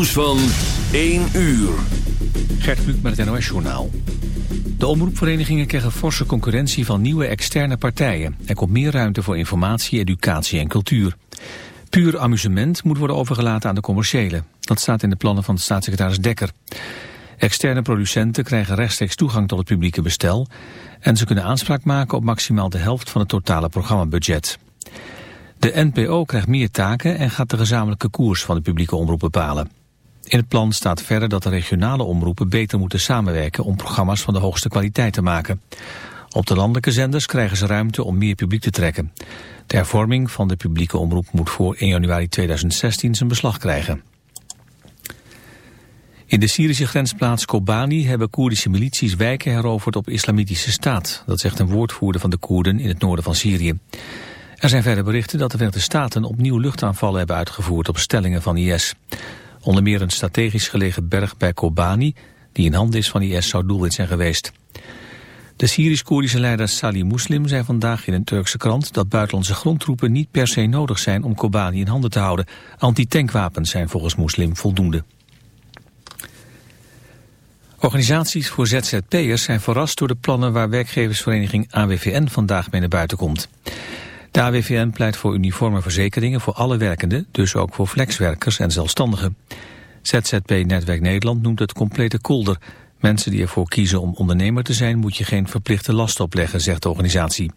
Nieuws van 1 uur. Gert Kluk met het NOS-journaal. De omroepverenigingen krijgen forse concurrentie van nieuwe externe partijen. Er komt meer ruimte voor informatie, educatie en cultuur. Puur amusement moet worden overgelaten aan de commerciële. Dat staat in de plannen van staatssecretaris Dekker. Externe producenten krijgen rechtstreeks toegang tot het publieke bestel... en ze kunnen aanspraak maken op maximaal de helft van het totale programmabudget. De NPO krijgt meer taken en gaat de gezamenlijke koers van de publieke omroep bepalen. In het plan staat verder dat de regionale omroepen beter moeten samenwerken om programma's van de hoogste kwaliteit te maken. Op de landelijke zenders krijgen ze ruimte om meer publiek te trekken. De hervorming van de publieke omroep moet voor 1 januari 2016 zijn beslag krijgen. In de Syrische grensplaats Kobani hebben Koerdische milities wijken heroverd op islamitische staat. Dat zegt een woordvoerder van de Koerden in het noorden van Syrië. Er zijn verder berichten dat de Verenigde Staten opnieuw luchtaanvallen hebben uitgevoerd op stellingen van IS. Onder meer een strategisch gelegen berg bij Kobani, die in handen is van IS, zou doelwit zijn geweest. De Syrisch-Koerdische leider Salih Muslim zei vandaag in een Turkse krant dat buitenlandse grondtroepen niet per se nodig zijn om Kobani in handen te houden. Antitankwapens zijn volgens Muslim voldoende. Organisaties voor ZZP'ers zijn verrast door de plannen waar werkgeversvereniging AWVN vandaag mee naar buiten komt. De AWVN pleit voor uniforme verzekeringen voor alle werkenden, dus ook voor flexwerkers en zelfstandigen. ZZP Netwerk Nederland noemt het complete kolder. Mensen die ervoor kiezen om ondernemer te zijn moet je geen verplichte last opleggen, zegt de organisatie.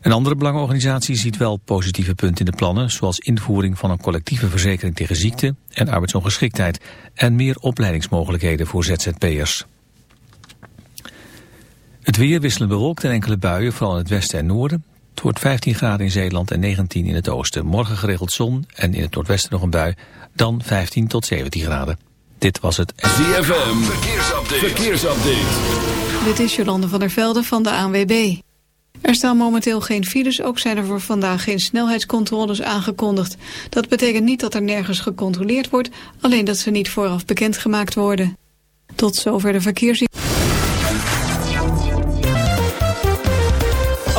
Een andere belangenorganisatie ziet wel positieve punten in de plannen, zoals invoering van een collectieve verzekering tegen ziekte en arbeidsongeschiktheid en meer opleidingsmogelijkheden voor ZZP'ers. Het weer wisselend bewolkt en enkele buien, vooral in het westen en noorden. Het wordt 15 graden in Zeeland en 19 in het oosten. Morgen geregeld zon en in het noordwesten nog een bui. Dan 15 tot 17 graden. Dit was het... ZFM, verkeersupdate. verkeersupdate. Dit is Jolande van der Velde van de ANWB. Er staan momenteel geen files, ook zijn er voor vandaag geen snelheidscontroles aangekondigd. Dat betekent niet dat er nergens gecontroleerd wordt, alleen dat ze niet vooraf bekendgemaakt worden. Tot zover de verkeers...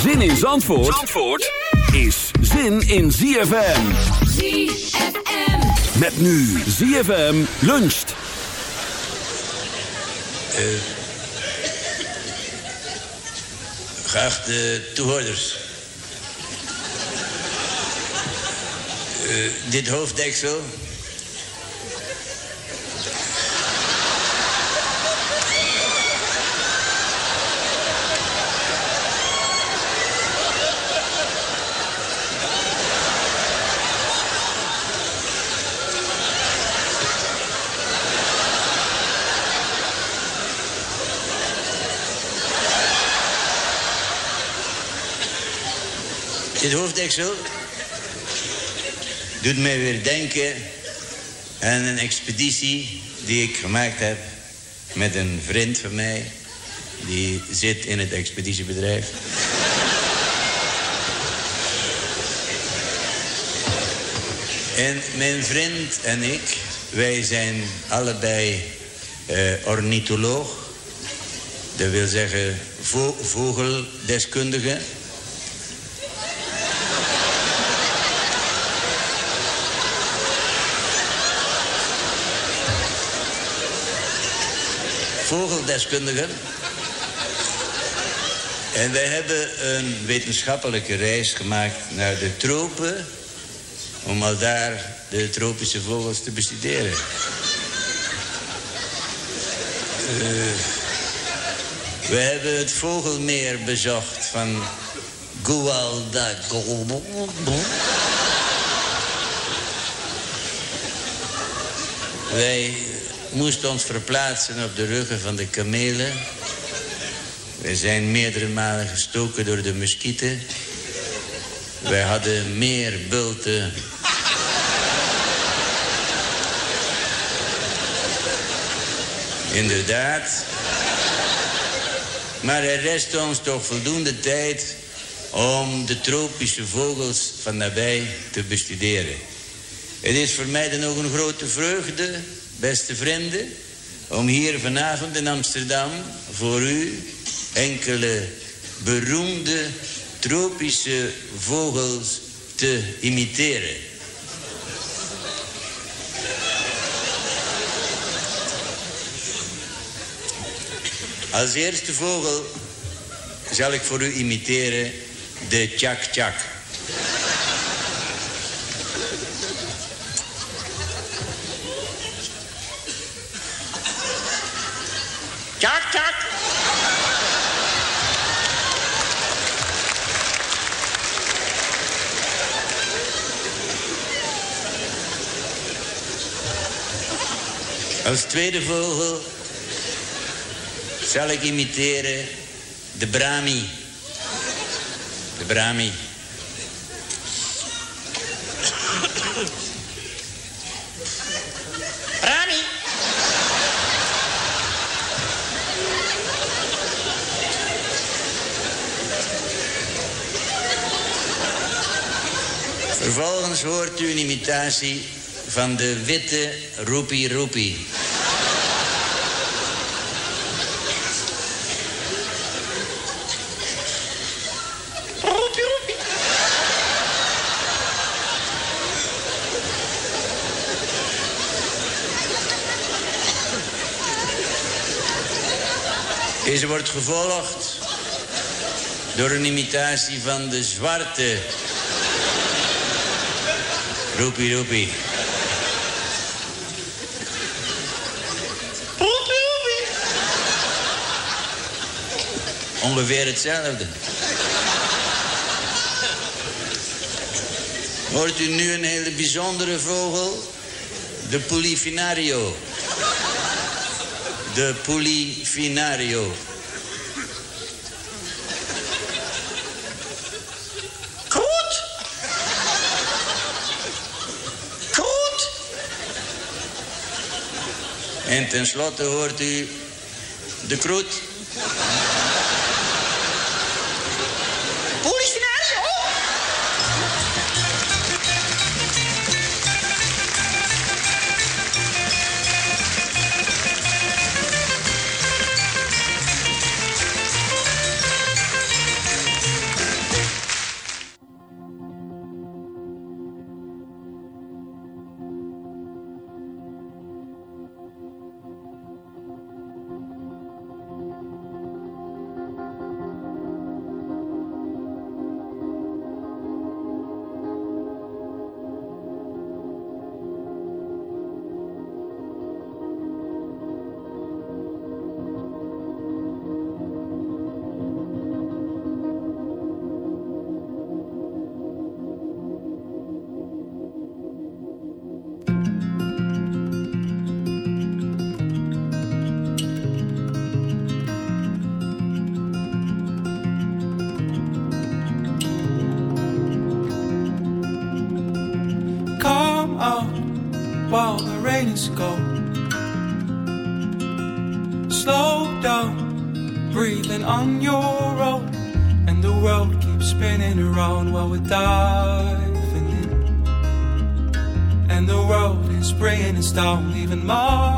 Zin in Zandvoort, Zandvoort is zin in ZFM. ZFM. Met nu ZFM luncht. Geachte toehoorders. Eh, dit hoofddeksel. Dit hoofddeksel doet mij weer denken aan een expeditie die ik gemaakt heb met een vriend van mij. Die zit in het expeditiebedrijf. En mijn vriend en ik wij zijn allebei eh, ornitholoog. Dat wil zeggen vo vogeldeskundige. Vogeldeskundige. En wij hebben een wetenschappelijke reis gemaakt naar de tropen... om al daar de tropische vogels te bestuderen. Uh, we hebben het vogelmeer bezocht van Guadalcanal. Wij moesten ons verplaatsen op de ruggen van de kamelen. Wij zijn meerdere malen gestoken door de muskieten. Wij hadden meer bulten Inderdaad. Maar er rest ons toch voldoende tijd om de tropische vogels van nabij te bestuderen. Het is voor mij dan ook een grote vreugde, beste vrienden... om hier vanavond in Amsterdam voor u enkele beroemde tropische vogels te imiteren. Als eerste vogel zal ik voor u imiteren de tjak-tjak. Als tweede vogel zal ik imiteren de Brahmi. De Brahmi. Brahmi. Vervolgens hoort u een imitatie van de witte roepie roepie. Deze wordt gevolgd door een imitatie van de zwarte. Roepie, roepie. Ongeveer hetzelfde. Hoort u nu een hele bijzondere vogel? De Polifinario. De Polifinario. Kroet! Kroet! En tenslotte hoort u de kroet. While we're diving in. And the world is spraying us down, leaving marks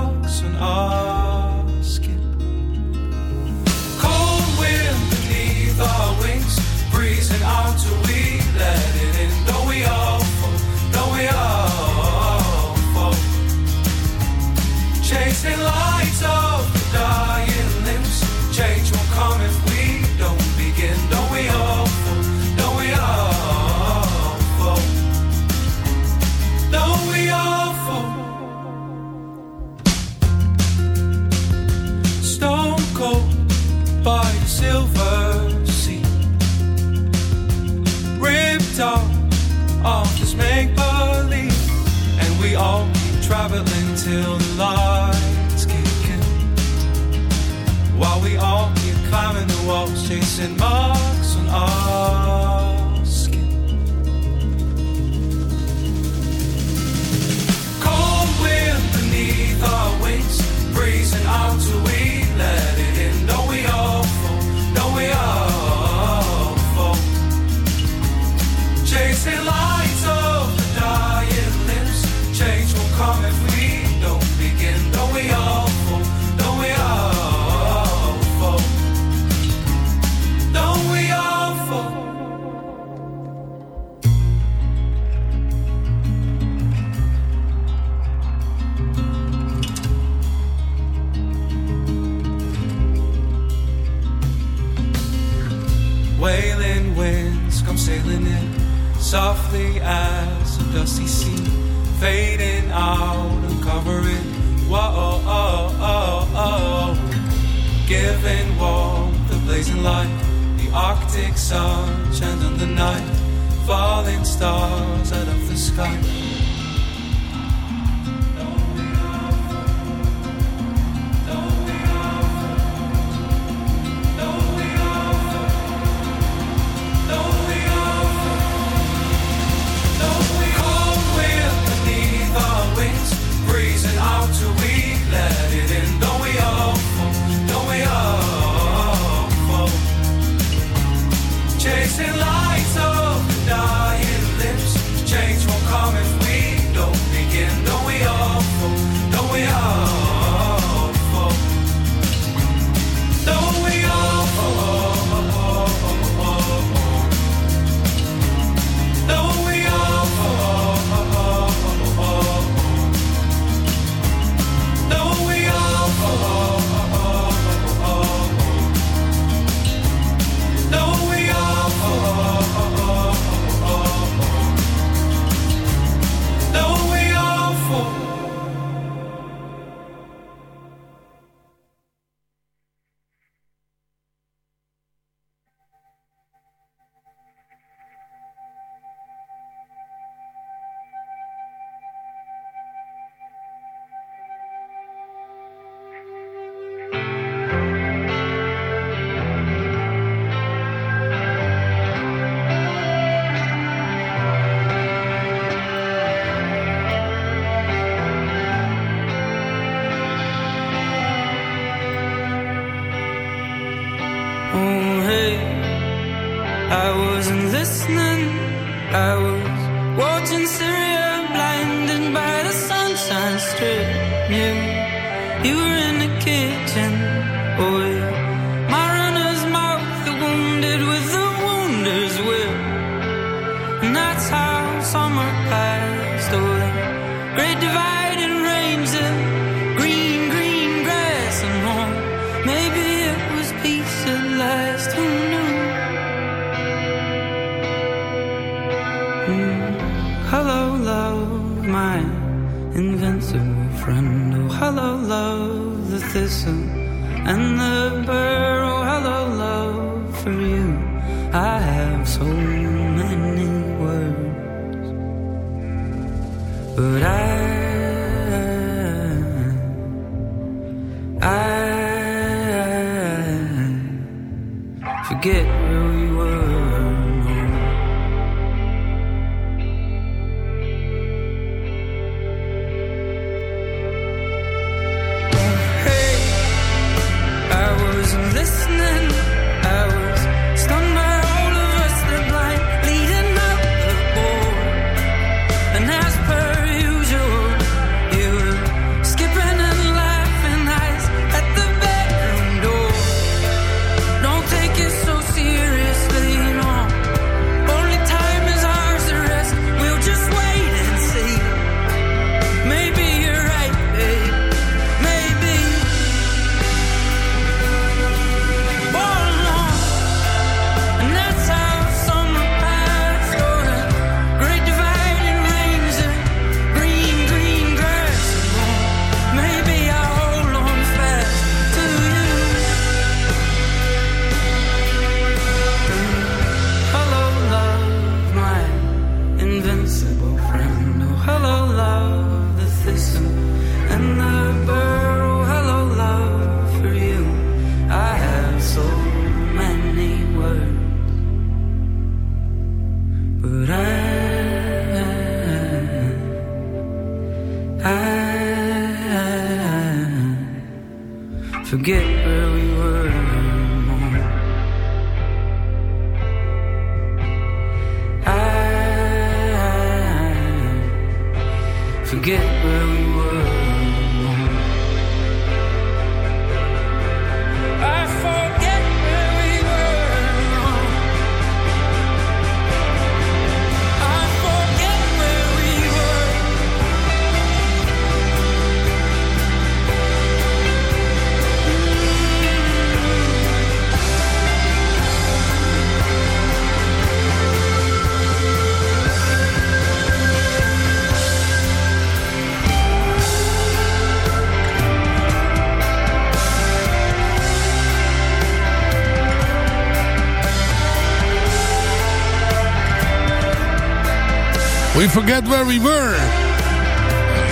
We forget where we were.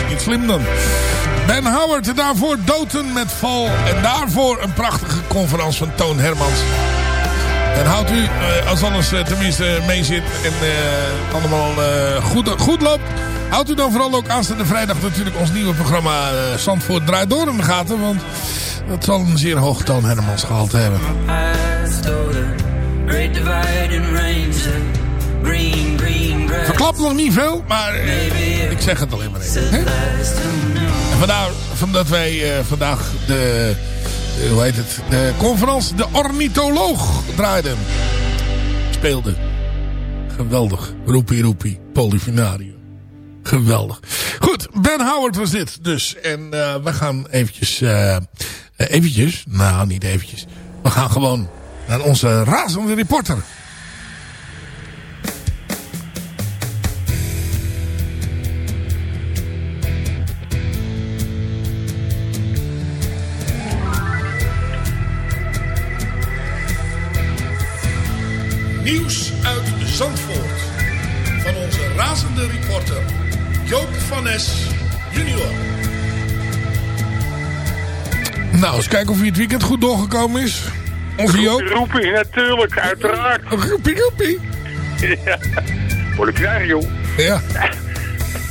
Niet slim dan. Ben Howard daarvoor Doten met Val. En daarvoor een prachtige conferentie van Toon Hermans. En houdt u, eh, als alles eh, tenminste mee zit en eh, allemaal goed, goed loopt... houdt u dan vooral ook aanstaande vrijdag natuurlijk ons nieuwe programma eh Zandvoort Draait Door in de gaten. Want dat zal een zeer hoog Toon Hermans gehalte hebben. Verklap nog niet veel, maar eh, ik zeg het alleen maar even. vandaar dat wij eh, vandaag de, de- hoe heet het, de conferentie De Ornitholoog draaiden. Speelde. Geweldig. Roepie roepie. Polyfinarium. Geweldig. Goed, Ben Howard was dit dus. En eh, we gaan eventjes, eh, eh, eventjes, nou niet eventjes. We gaan gewoon naar onze razende reporter. Nieuws uit Zandvoort. Van onze razende reporter Joop van Nes junior. Nou, eens kijken of hij het weekend goed doorgekomen is. Onze Joop. Roepie, natuurlijk, uiteraard. Roepie, roepie. Ja. Polifinario. Ja.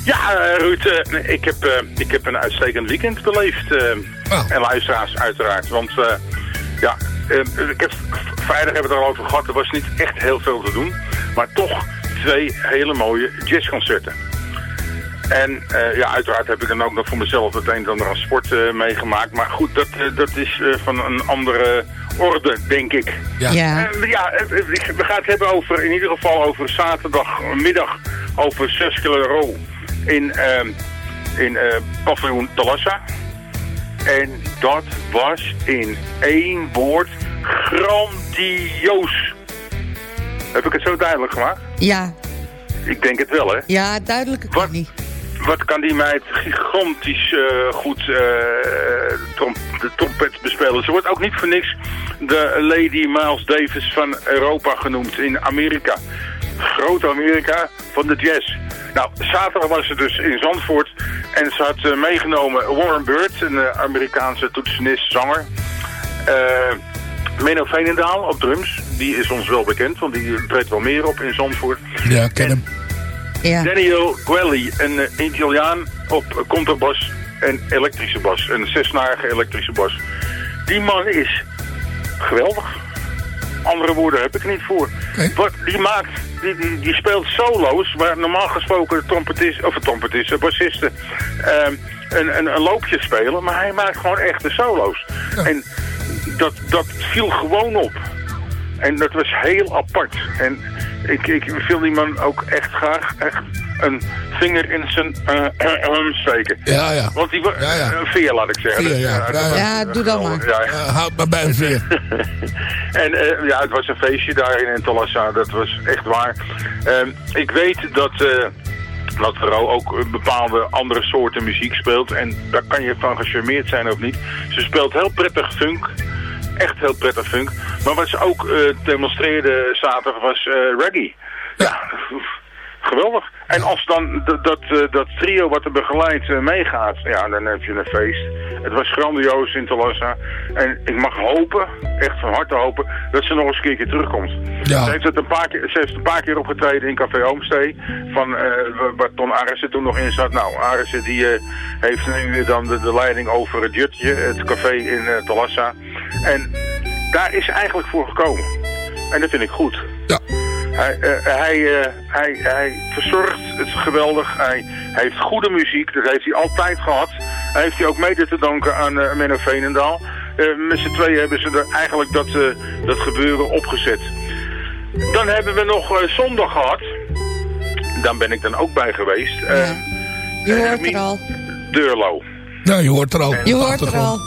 Ja, eh, Ruud, eh, ik, heb, eh, ik heb een uitstekend weekend beleefd. eh, Oh. En luisteraars uiteraard. Want eh, ja, ik heb, vrijdag hebben we het er al over gehad. Er was niet echt heel veel te doen. Maar toch twee hele mooie jazzconcerten. En eh, ja, uiteraard heb ik dan ook nog voor mezelf het een en ander aan sport eh, meegemaakt. Maar goed, dat, eh, dat is eh, van een andere orde, denk ik. Ja. Ja. Eh, ja, het- het- ik- we gaan het hebben over, in ieder geval over zaterdagmiddag, over Sesquelero in, ehm, in eh paviljoen Talassa. En dat was in één woord grandioos. Heb ik het zo duidelijk gemaakt? Ja, Ik denk het wel, hè? ja duidelijk kan Wat? niet. Wat kan die meid gigantisch eh, goed eh, trom de trompet bespelen. Ze wordt ook niet voor niks de Lady Miles Davis van Europa genoemd in Amerika. Groot Amerika van de jazz. Nou, zaterdag was ze dus in Zandvoort en ze had eh, meegenomen Warren Bird, een eh, Amerikaanse toetsenist, zanger. Eh Menno Veenendaal op drums, die is ons wel bekend, want die treedt wel meer op in Zandvoort. Ja, ken hem. Ja. Daniel Guelli, een Italiaan op contrabas en elektrische bas. Een zesnarige elektrische bas. Die man is geweldig. Andere woorden heb ik niet voor. Oké. Wat die maakt, die, die, die speelt solo's waar normaal gesproken trompetisten, of trompetisten, bassisten ehm, een, een, een loopje spelen. Maar hij maakt gewoon echte solo's. En dat, dat viel gewoon op. En dat was heel apart. En ik, ik wil die man ook echt graag echt een vinger in zijn arm steken. Ja, ja. Want die wa- Ja, ja. een veer laat ik zeggen. Veer, ja. dat Ja, was, ja. doe dan maar. Ja, Eh, houd maar bij een veer. en ja, het was een feestje daar in Talassa. Dat was echt waar. Ehm, ik weet dat, eh dat Vero ook een bepaalde andere soorten muziek speelt. En daar kan je van gecharmeerd zijn of niet. Ze speelt heel prettig funk. Echt heel prettig funk. Maar wat ze ook eh, demonstreerde zaterdag was eh, reggae. Ja, geweldig. En als dan dat, eh, dat trio wat er begeleid meegaat, ja, dan heb je een feest. Het was grandioos in Talassa. En ik mag hopen, echt van harte hopen, dat ze nog eens een keer terugkomt. Ja. Ze, heeft het een paar keer, ze heeft een paar keer opgetreden in Café Homestay, van, wa- waar Ton Arissen toen nog in zat. Nou, Arissen die eh, heeft nu dan de, de leiding over het Jutje, het café in Talassa. En daar is ze eigenlijk voor gekomen. En dat vind ik goed. Ja. Hij, hij, hij, hij verzorgt het geweldig. Hij, hij heeft goede muziek. Dat heeft hij altijd gehad. Hij heeft hij ook mede te danken aan eh Menno Veenendaal. Eh, met z'n tweeën hebben ze er eigenlijk dat, eh, dat gebeuren opgezet. Dan hebben we nog eh, zondag gehad. Daar ben ik dan ook bij geweest. Eh, Je hoort er al. Deurlo. Nou, je hoort er al. Je hoort er al.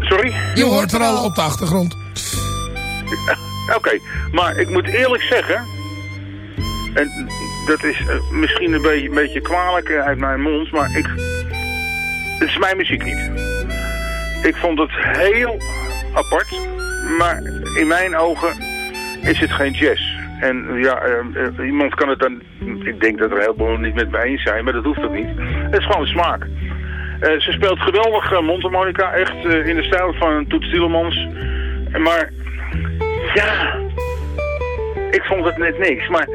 Sorry? Je hoort er al op de achtergrond. Oké, maar ik moet eerlijk zeggen... En dat is misschien een beetje, een beetje kwalijk uit mijn mond, maar ik... Het is mijn muziek niet. Ik vond het heel apart, maar in mijn ogen is het geen jazz. En ja, eh, eh, iemand kan het dan... Ik denk dat er heel veel niet met me eens zijn, maar dat hoeft ook niet. Het is gewoon smaak. Eh, ze speelt geweldig uh, mondharmonica, echt in de stijl van Toet Stielemans. Maar ja, ik vond het net niks. Maar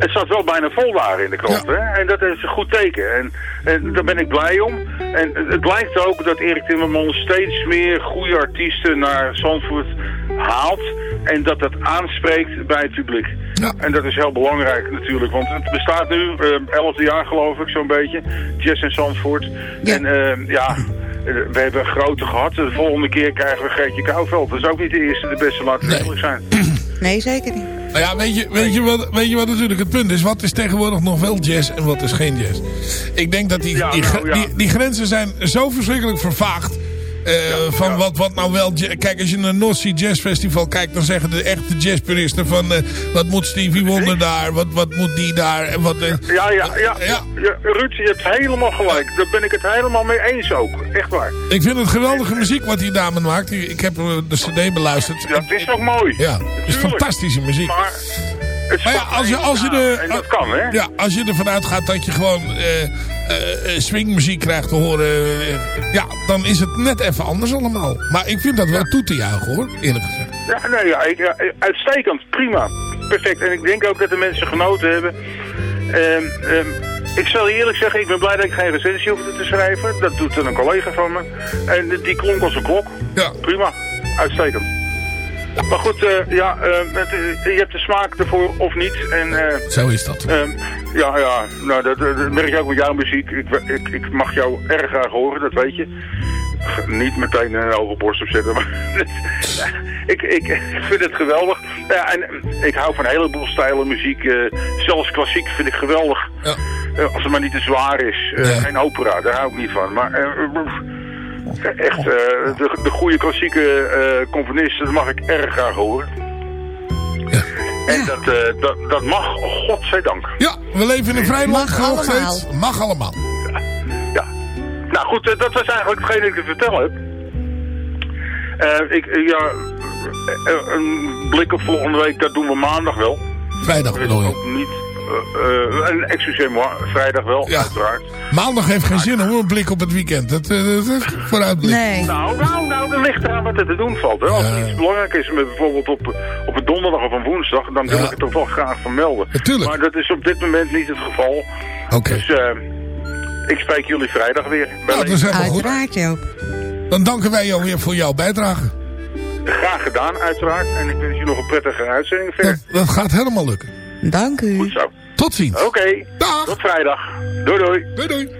het zat wel bijna vol daar in de krant. Hè? En dat is een goed teken. En, en daar ben ik blij om. En het- het blijkt ook dat Erik Timmermans steeds meer goede artiesten naar Zandvoort haalt. En dat dat aanspreekt bij het publiek. En dat is heel belangrijk natuurlijk. Want het bestaat nu, eh 11 jaar geloof ik zo'n beetje. Jazz in Zandvoort. En eh, ja... eh, We hebben grote gehad. De volgende keer krijgen we Geertje Kouwveld. Dat is ook niet de eerste, de beste, laten we eerlijk zijn. Nee, zeker niet. Nou ja, weet je, weet, je wat, weet je wat natuurlijk het punt is? Wat is tegenwoordig nog wel jazz en wat is geen jazz? Ik denk dat die, die, nou, die, die grenzen zijn zo verschrikkelijk vervaagd. Eh, van Wat, wat nou wel... Kijk, als je naar een North Sea Jazz Festival kijkt... dan zeggen de echte jazzpuristen van... eh, wat moet Stevie Wonder daar? Wat, wat moet die daar? En wat, eh, Ja, ja, ja, ja. Ruud, je hebt helemaal gelijk. Daar ben ik het helemaal mee eens ook. Echt waar. ik vind het geweldige muziek wat die dame maakt. Ik heb de cd beluisterd. Het is ook mooi. Ja, het is fantastische muziek. Maar, Maar ja, als je, als je de, en dat kan, hè? Ja, als je ervan uitgaat dat je gewoon eh, eh, swingmuziek krijgt te horen... ja, dan is het net even anders allemaal. Maar ik vind dat wel toe te juichen, hoor. Eerlijk gezegd. Ja, nee, ja, ik, uitstekend. Prima. Perfect. En ik denk ook dat de mensen genoten hebben. Ehm, ehm, ik zal je eerlijk zeggen, ik ben blij dat ik geen recensie hoefde te schrijven. Dat doet een collega van me. En die klonk als een klok. Ja. Prima. Uitstekend. Maar goed, eh, ja, eh, het, eh, je hebt de smaak ervoor of niet. En, Zo is dat. ja, ja, nou, dat, dat merk je ook met jouw muziek. Ik, ik, ik mag jou erg graag horen, dat weet je. Niet meteen een hoge borst opzetten, maar ik, ik, ik vind het geweldig. Ja, en ik hou van een heleboel stijlen muziek. zelfs klassiek vind ik geweldig. Eh, als het maar niet te zwaar is. Eh, Geen opera, daar hou ik niet van. Maar echt, eh, de, de goede klassieke eh componisten, dat mag ik erg graag horen. En dat, eh, dat, dat mag, godzijdank. Ja, we leven in een vrij land Mag nog allemaal. steeds. Mag allemaal. Nou goed, dat was eigenlijk hetgeen dat ik te vertellen heb. Eh, ik, ja, een blik op volgende week, dat doen we maandag wel. Vrijdag bedoel je? Ook niet, excusez-moi, vrijdag wel, uiteraard. Maandag heeft geen zin hoor, een blik op het weekend. Dat, eh, dat, dat vooruitblik. Nou, nou, nou, dat ligt eraan wat er te doen valt. Hè. Als er iets belangrijk is, met bijvoorbeeld op, op een donderdag of een woensdag, dan wil Ja. ik het toch wel graag vermelden. Maar dat is op dit moment niet het geval. Oké. Dus eh, ik spreek jullie vrijdag weer. Bij Nou, dat is helemaal goed. Uiteraard, Joop. Dan danken wij jou weer voor jouw bijdrage. Graag gedaan, uiteraard. En ik wens je nog een prettige uitzending verder. Dat gaat helemaal lukken. Dank u. Goed zo. Tot ziens. Oké. Tot vrijdag. Doei doei. Doei doei.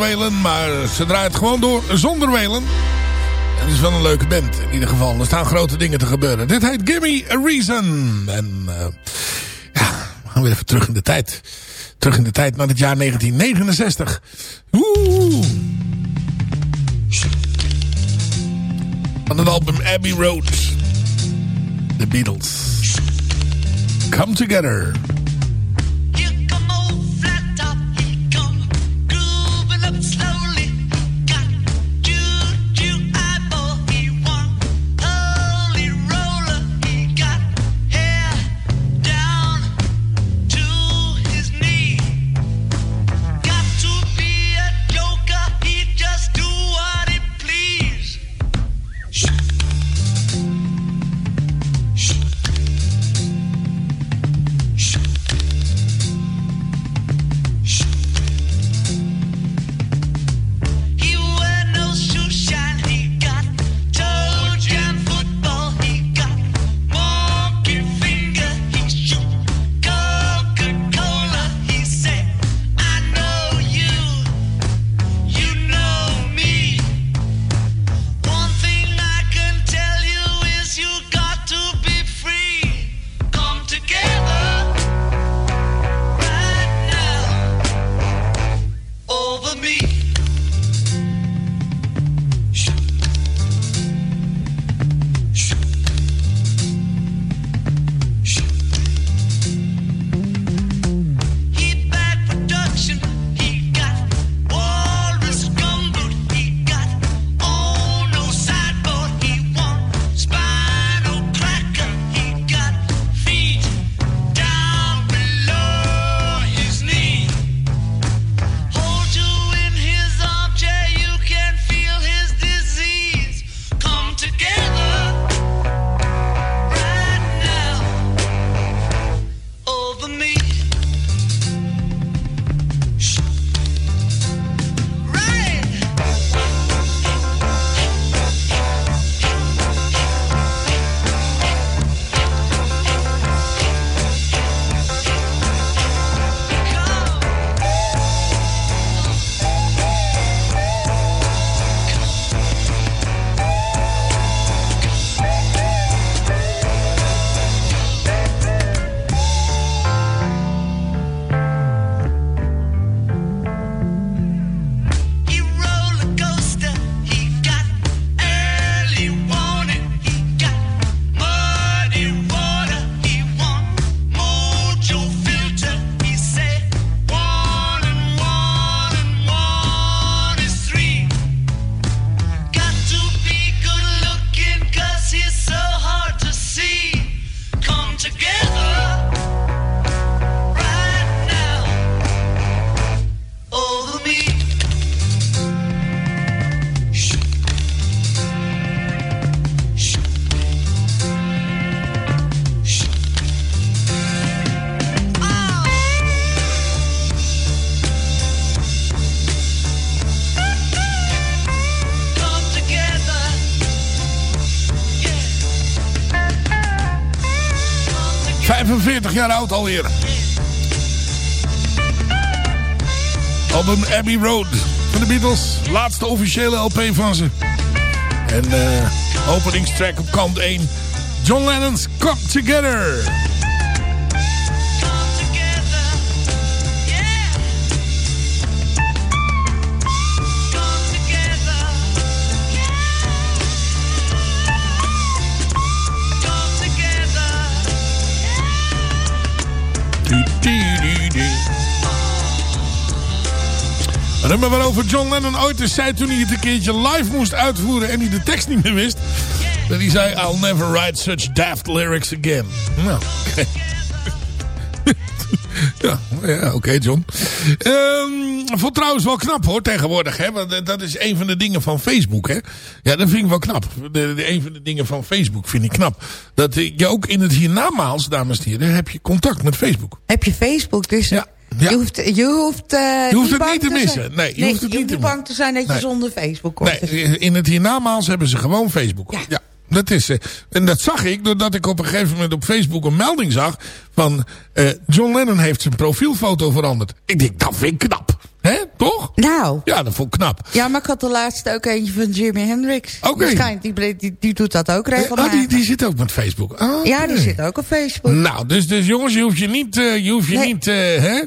Whalen, maar ze draait gewoon door zonder Whalen. En het is wel een leuke band in ieder geval. Er staan grote dingen te gebeuren. Dit heet Gimme a Reason. En uh, ja, we gaan weer even terug in de tijd. Terug in de tijd naar het jaar 1969. Oeh. Van het album Abbey Road. The Beatles. Come Together. Jaar oud alweer. Album Abbey Road van de Beatles. Laatste officiële LP van ze. En uh, openingstrack op kant 1. John Lennon's Come Together. Nummer waarover John Lennon ooit eens zei toen hij het een keertje live moest uitvoeren en hij de tekst niet meer wist. Dat hij zei, I'll never write such daft lyrics again. Nou, oké. ja, ja oké John. Um, vond trouwens wel knap hoor tegenwoordig. Hè? Want dat is een van de dingen van Facebook. Hè? Ja, dat vind ik wel knap. De, de, een van de dingen van Facebook vind ik knap. Dat je ook in het hiernamaals, dames en heren, heb je contact met Facebook. Heb je Facebook? Dus ja. Je hoeft, je hoeft, uh, je hoeft het niet te missen. Nee, je nee, hoeft het je niet hoeft te bang te zijn dat je Nee. zonder Facebook komt. Nee, in het hiernamaals hebben ze gewoon Facebook. Ja. dat is, eh, en dat zag ik doordat ik op een gegeven moment op Facebook een melding zag van eh, John Lennon heeft zijn profielfoto veranderd. Ik denk, dat vind ik knap. Hè, toch? Nou. Ja, dat vond ik knap. Ja, maar ik had de laatste ook eentje van Jimi Hendrix. Oké. Waarschijnlijk, die, die, die doet dat ook Ah, regelmatig. die, die zit ook met Facebook. Ah, Ja, die zit ook op Facebook. Nou, dus, dus jongens, je hoeft je niet... eh, je hoeft je Nee. niet eh, hè?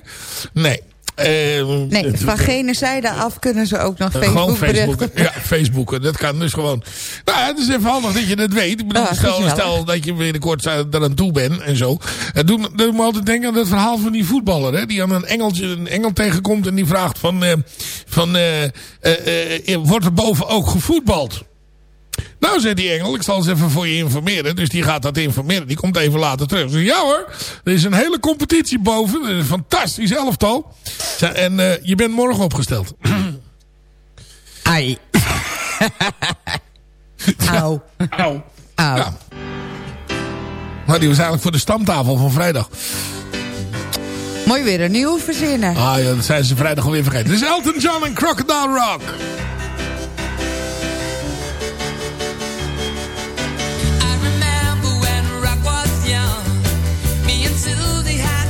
Nee. Eh, Nee, van gene zijde af kunnen ze ook nog Eh, Facebook Gewoon. Facebooken. Ja, Facebooken. Dat kan dus gewoon. Nou ja, het is even handig dat je dat weet. Ik bedoel, Ah, stel, stel dat je binnenkort eraan toe bent en zo. Het doet, dat doet me altijd denken aan dat verhaal van die voetballer. Hè, die aan een, engeltje, een engel tegenkomt en die vraagt van... eh, van eh, eh, eh, wordt er boven ook gevoetbald? Nou, zegt die engel, ik zal eens even voor je informeren. Dus die gaat dat informeren. Die komt even later terug. Ja hoor, er is een hele competitie boven. Een fantastisch elftal. En eh, je bent morgen opgesteld. Ai. Au. Au. Au. Ja. Maar die was eigenlijk voor de stamtafel van vrijdag. Mooi weer een nieuwe verzinnen. Ah ja, dat zijn ze vrijdag alweer vergeten. Is Elton John en Crocodile Rock. Rock was young. Me and Susie had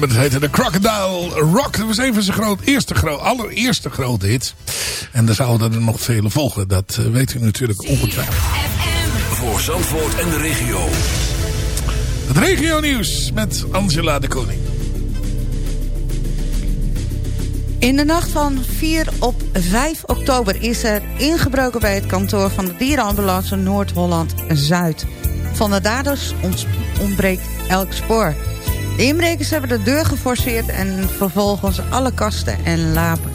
nummer dat heette The Crocodile Rock. Dat was een van zijn groot, eerste, gro allereerste grote hits. En er zouden er nog vele volgen. Dat eh, weet u natuurlijk ongetwijfeld. Voor Zandvoort en de regio. Het regio nieuws met Angela de Koning. In de nacht van 4 op 5 oktober is er ingebroken bij het kantoor van de dierenambulance Noord-Holland-Zuid. Van de daders ontbreekt elk spoor. De inbrekers hebben de deur geforceerd en vervolgens alle kasten en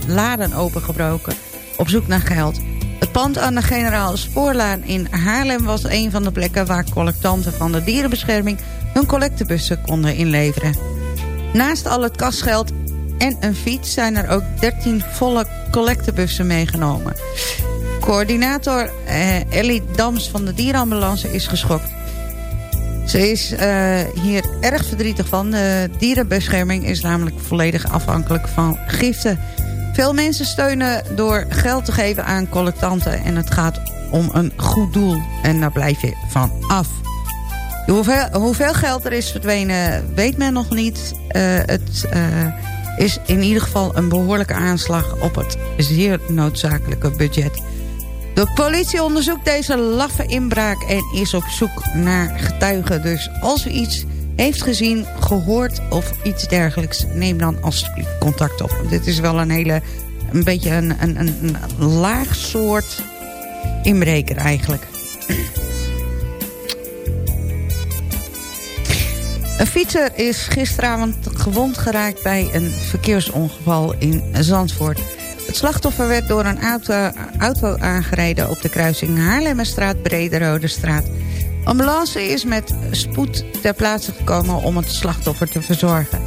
laden opengebroken op zoek naar geld. Het pand aan de generaal Spoorlaan in Haarlem was een van de plekken waar collectanten van de dierenbescherming hun collectebussen konden inleveren. Naast al het kastgeld en een fiets zijn er ook 13 volle collectebussen meegenomen. Coördinator eh, Ellie Dams van de dierenambulance is geschokt. Ze is uh, hier erg verdrietig van. De dierenbescherming is namelijk volledig afhankelijk van giften. Veel mensen steunen door geld te geven aan collectanten. En het gaat om een goed doel. En daar blijf je van af. Hoeveel, hoeveel geld er is verdwenen weet men nog niet. Uh, het uh, is in ieder geval een behoorlijke aanslag op het zeer noodzakelijke budget. De politie onderzoekt deze laffe inbraak en is op zoek naar getuigen. Dus als u iets heeft gezien, gehoord of iets dergelijks... neem dan alsjeblieft contact op. Dit is wel een hele, een beetje een, een, een, laag soort inbreker eigenlijk. Een fietser is gisteravond gewond geraakt bij een verkeersongeval in Zandvoort. Het slachtoffer werd door een auto, aangereden op de kruising Haarlemmerstraat Brederode straat. Ambulance is met spoed ter plaatse gekomen om het slachtoffer te verzorgen.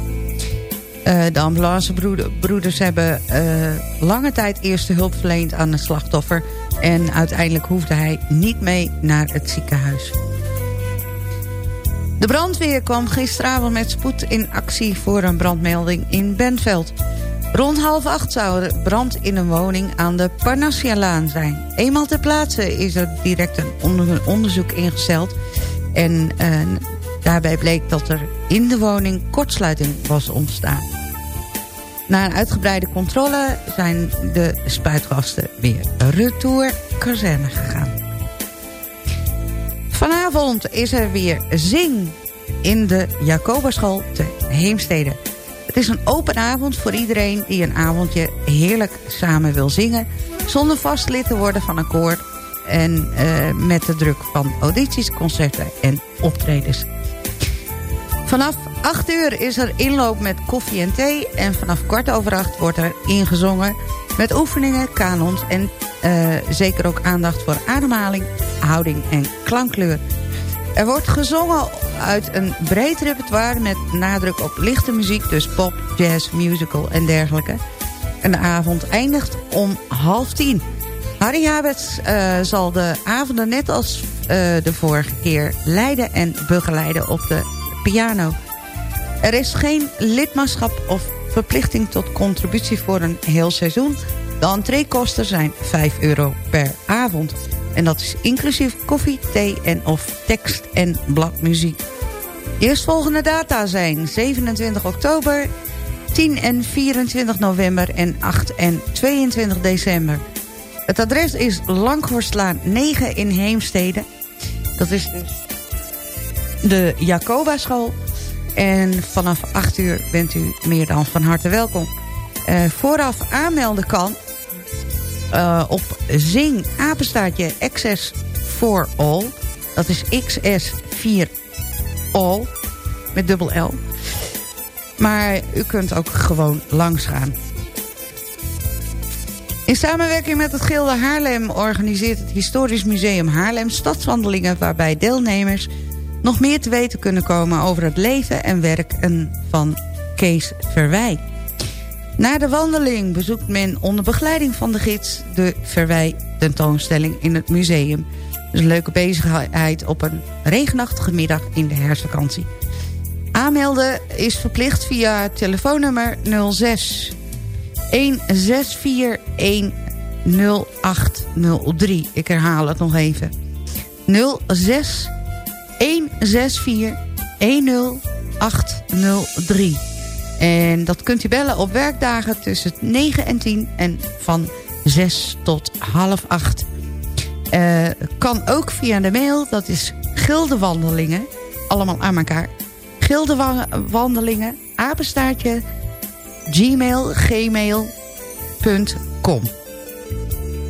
Uh, de ambulancebroeders hebben uh, lange tijd eerste hulp verleend aan het slachtoffer... en uiteindelijk hoefde hij niet mee naar het ziekenhuis. De brandweer kwam gisteravond met spoed in actie voor een brandmelding in Benveld. Rond half acht zou er brand in een woning aan de Parnassialaan zijn. Eenmaal ter plaatse is er direct een onderzoek ingesteld. En uh, daarbij bleek dat er in de woning kortsluiting was ontstaan. Na een uitgebreide controle zijn de spuitgasten weer retour kazerne gegaan. Vanavond is er weer Zing in de Jacobaschool te Heemstede. Het is een open avond voor iedereen die een avondje heerlijk samen wil zingen... zonder vast lid te worden van koor... en uh, met de druk van audities, concerten en optredens. Vanaf 8 uur is er inloop met koffie en thee... en vanaf kwart over acht wordt er ingezongen... met oefeningen, kanons en uh, zeker ook aandacht voor ademhaling, houding en klankkleur... Er wordt gezongen uit een breed repertoire met nadruk op lichte muziek, dus pop, jazz, musical en dergelijke. En de avond eindigt om half tien. Harry Habets uh, zal de avonden net als uh, de vorige keer leiden en begeleiden op de piano. Er is geen lidmaatschap of verplichting tot contributie voor een heel seizoen. De entreekosten zijn 5 euro per avond. En dat is inclusief koffie, thee en of tekst en bladmuziek. Eerstvolgende data zijn 27 oktober, 10 en 24 november en 8 en 22 december. Het adres is Langhorstlaan 9 in Heemstede. Dat is dus de Jacoba school. En vanaf 8 uur bent u meer dan van harte welkom. Uh, vooraf aanmelden kan uh, op Zing apenstaartje XS 4 All. Dat is XS 4 All met dubbel L. Maar u kunt ook gewoon langs gaan. In samenwerking met het Gilde Haarlem organiseert het Historisch Museum Haarlem stadswandelingen... waarbij deelnemers nog meer te weten kunnen komen over het leven en werken van Kees Verwij. Na de wandeling bezoekt men onder begeleiding van de gids... de Verwij tentoonstelling in het museum. Dus een leuke bezigheid op een regenachtige middag in de herfstvakantie. Aanmelden is verplicht via telefoonnummer 06 164 10803. Ik herhaal het nog even. 06 164 10803. En dat kunt u bellen op werkdagen tussen 9 en 10 en van 6 tot half 8. Uh, kan ook via de mail, dat is gildewandelingen, allemaal aan elkaar. Gildewandelingen, apenstaartje, gmail, gmail, gmail.com.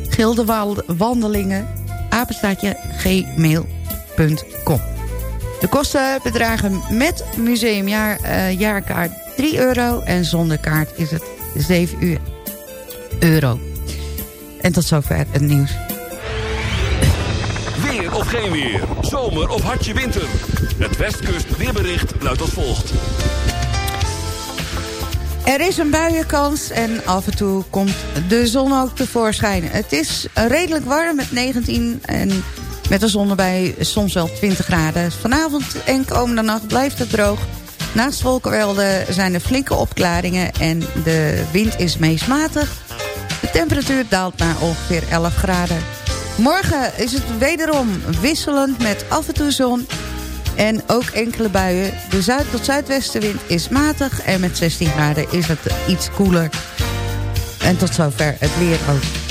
Gildewandelingen, apenstaatje gmail.com. De kosten bedragen met museumjaar uh, jaarkaart 3 euro... en zonder kaart is het 7 euro. En tot zover het nieuws. Weer of geen weer, zomer of hartje winter. Het Westkust weerbericht luidt als volgt. Er is een buienkans en af en toe komt de zon ook tevoorschijn. Het is redelijk warm met 19 en met de zon erbij soms wel 20 graden. Vanavond en komende nacht blijft het droog. Naast wolkenwelden zijn er flinke opklaringen en de wind is meest matig. De temperatuur daalt naar ongeveer 11 graden. Morgen is het wederom wisselend met af en toe zon en ook enkele buien. De zuid- tot zuidwestenwind is matig en met 16 graden is het iets koeler. En tot zover het weer ook.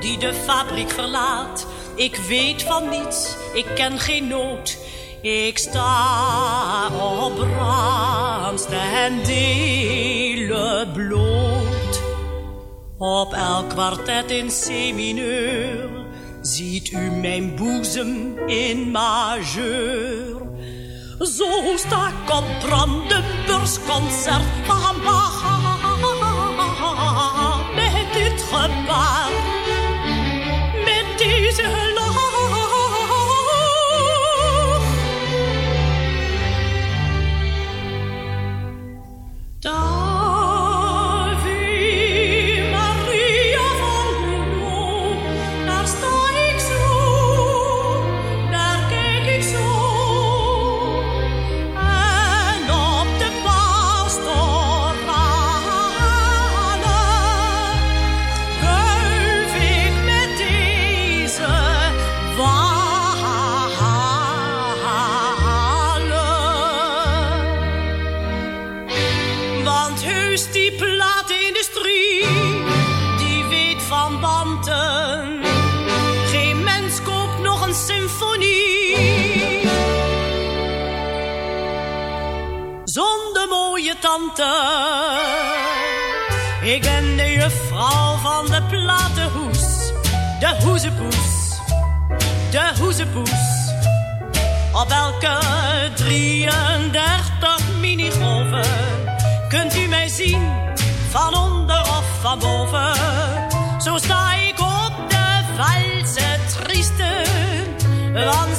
Die de fabriek verlaat. Ik weet van niets, ik ken geen nood. Ik sta op brandstendelen bloot. Op elk kwartet in C-mineur ziet u mijn boezem in majeur. Zo sta ik op Brandenburgsconcert van Ik ben de juffrouw van de platenhoes. De hoezepoes. De hoezepoes. Op elke 33 minigolven kunt u mij zien, van onder of van boven. Zo sta ik op de valse trieste van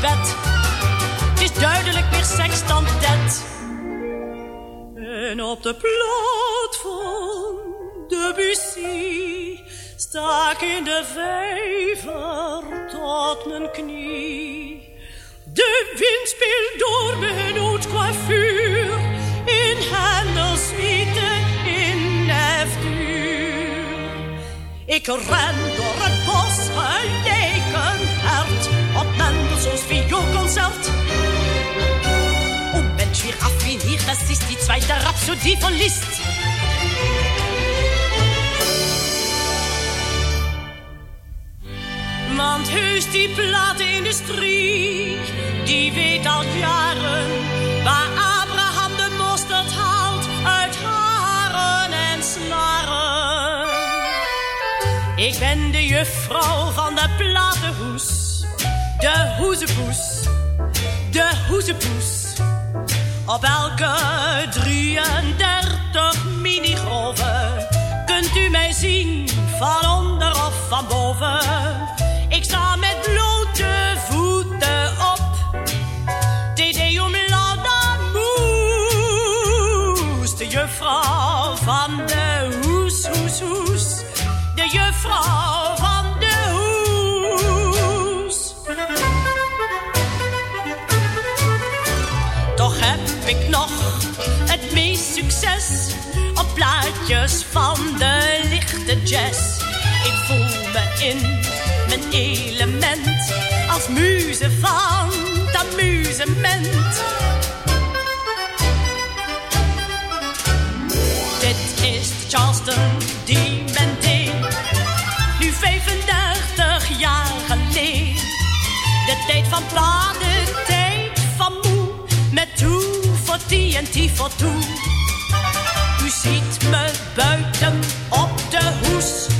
Het is duidelijk meer seks dan det. En op de plaat van Debussy sta ik in de vijver tot mijn knie. De wind speelt door mijn haute-coiffure in Handelswiete in F-duur. Ik ren door het bos gelijk een hert op Mendelssohns vioolconcert. Und Mensch, wie raffiniert, das ist die zweite Rhapsodie von Liszt. Want heus die platenindustrie, die weet al jaren waar Ik ben de juffrouw van de platenhoes, de hoezepoes, de hoezepoes. Op elke 33 minigolven kunt u mij zien, van onder of van boven. Ik sta mevrouw van de hoes. Toch heb ik nog het meest succes op plaatjes van de lichte jazz. Ik voel me in mijn element als muzen van dat amusement tijd van de tijd van moe. Met toe voor die en die voor toe. U ziet me buiten op de hoes.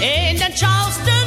In de Charleston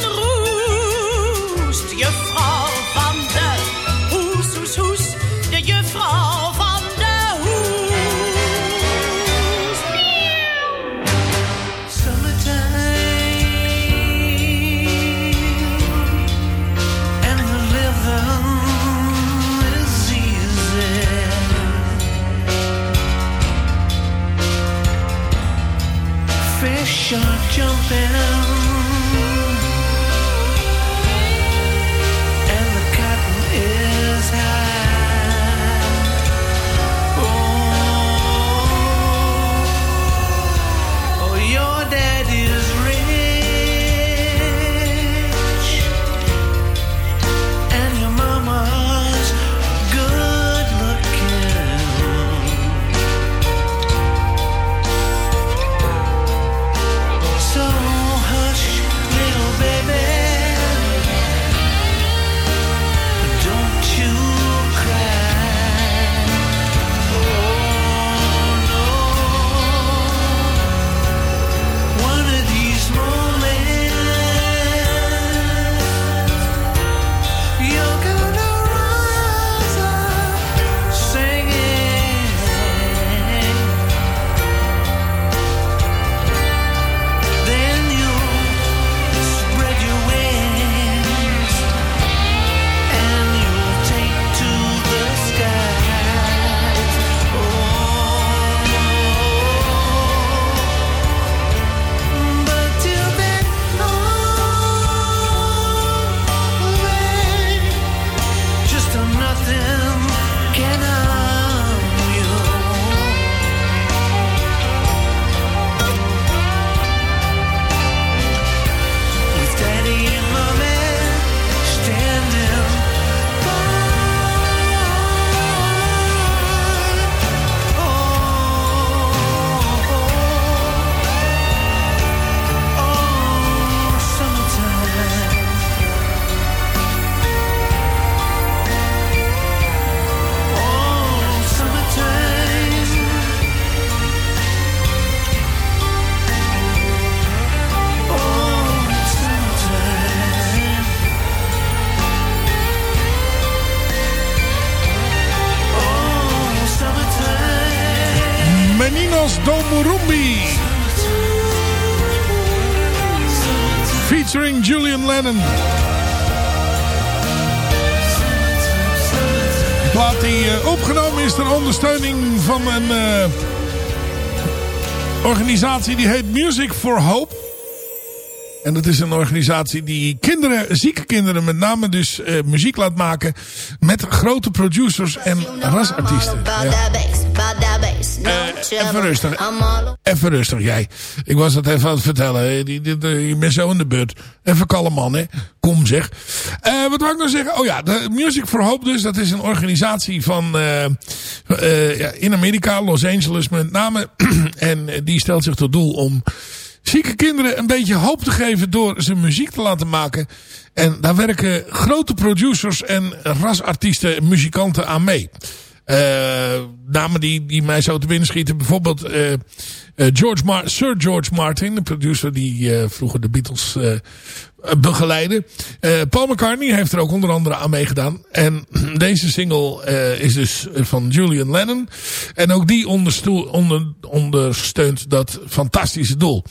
plaat die eh, opgenomen is ter ondersteuning van een eh, organisatie die heet Music for Hope. En dat is een organisatie die kinderen, zieke kinderen met name dus eh, muziek laat maken met grote producers en rasartiesten. Ja. even rustig. Even rustig, jij. Ik was dat even aan het vertellen. je bent zo in de beurt. Even kalm man, hè. Kom zeg. Eh, wat wou ik nou zeggen? Oh ja, de Music for Hope dus. Dat is een organisatie van in Amerika, Los Angeles met name. en die stelt zich tot doel om zieke kinderen een beetje hoop te geven door ze muziek te laten maken. En daar werken grote producers en rasartiesten, muzikanten aan mee. Eh, namen die, die mij zo te binnen schieten. Bijvoorbeeld eh, eh, George Martin Sir George Martin, de producer die eh, vroeger de Beatles eh, begeleidde. Paul McCartney heeft er ook onder andere aan meegedaan. En deze single is dus van Julian Lennon. En ook die ondersteunt dat fantastische doel.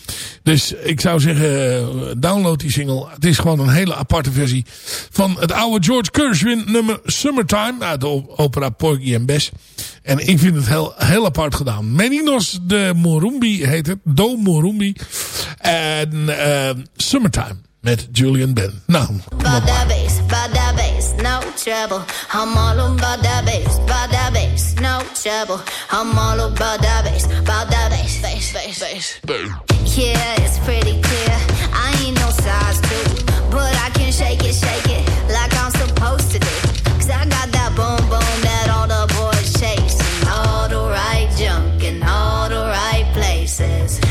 Dus ik zou zeggen, download die single. Het is gewoon een hele aparte versie van het oude George Gershwin nummer Summertime. Uit de opera Porgy and Bess. En ik vind het heel, heel apart gedaan. Meninos de Morumbi heet het. Do Morumbi. En uh, Summertime met Julian Ben. Nou, by that bass, that bass, no trouble. I'm all on that bass, by that bass, no trouble. I'm all on by that bass, by that bass, bass, bass. Yeah, it's pretty clear. I ain't no size Says.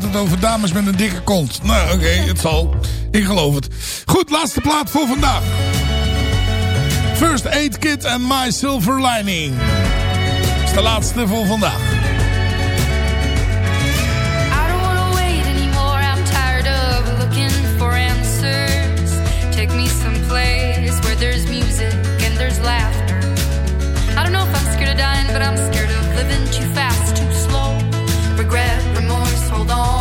gaat het over dames met een dikke kont. Nou, oké, het zal. Ik geloof het. Goed, laatste plaat voor vandaag. First Aid Kit and My Silver Lining. Dat is de laatste voor vandaag. Take me someplace where there's music and there's laughter. I don't know if I'm scared of dying, but I'm scared of living too fast. No.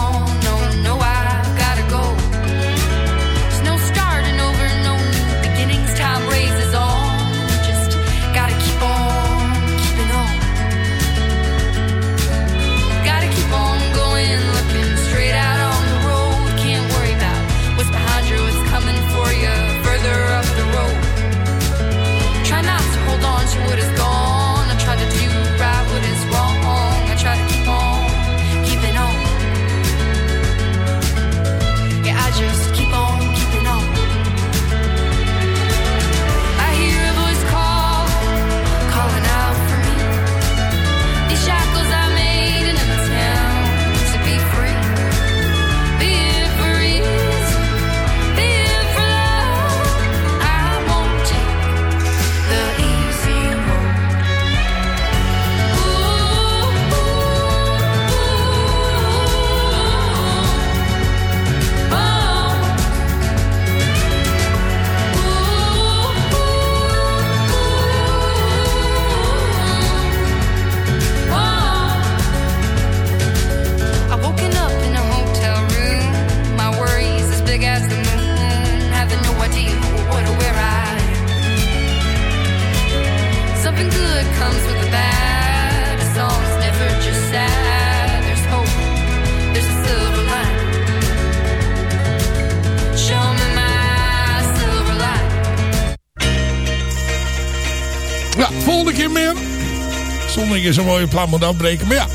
Plan moet afbreken. Maar ja,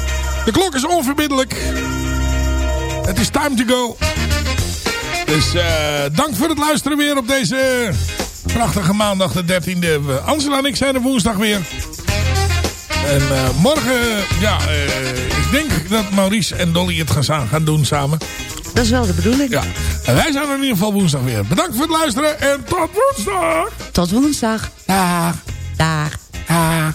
de klok is onverbiddelijk. Het is time to go. Dus eh, dank voor het luisteren weer op deze prachtige maandag de 13e. Angela en ik zijn er woensdag weer. En eh, morgen, ja, eh, ik denk dat Maurice en Dolly het gaan, gaan doen samen. Dat is wel de bedoeling. Ja, en wij zijn er in ieder geval woensdag weer. Bedankt voor het luisteren en tot woensdag. Tot woensdag. Dag. Dag. Dag.